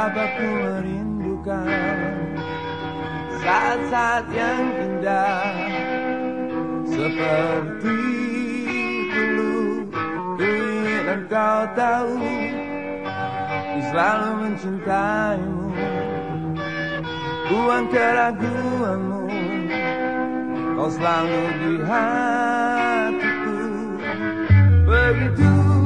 Betapa ku merindukan Saat-saat yang indah. Seperti dulu Ku ingin engkau tahu Ku selalu mencintaimu. Buang keraguanmu Kau selalu di hatiku. Begitu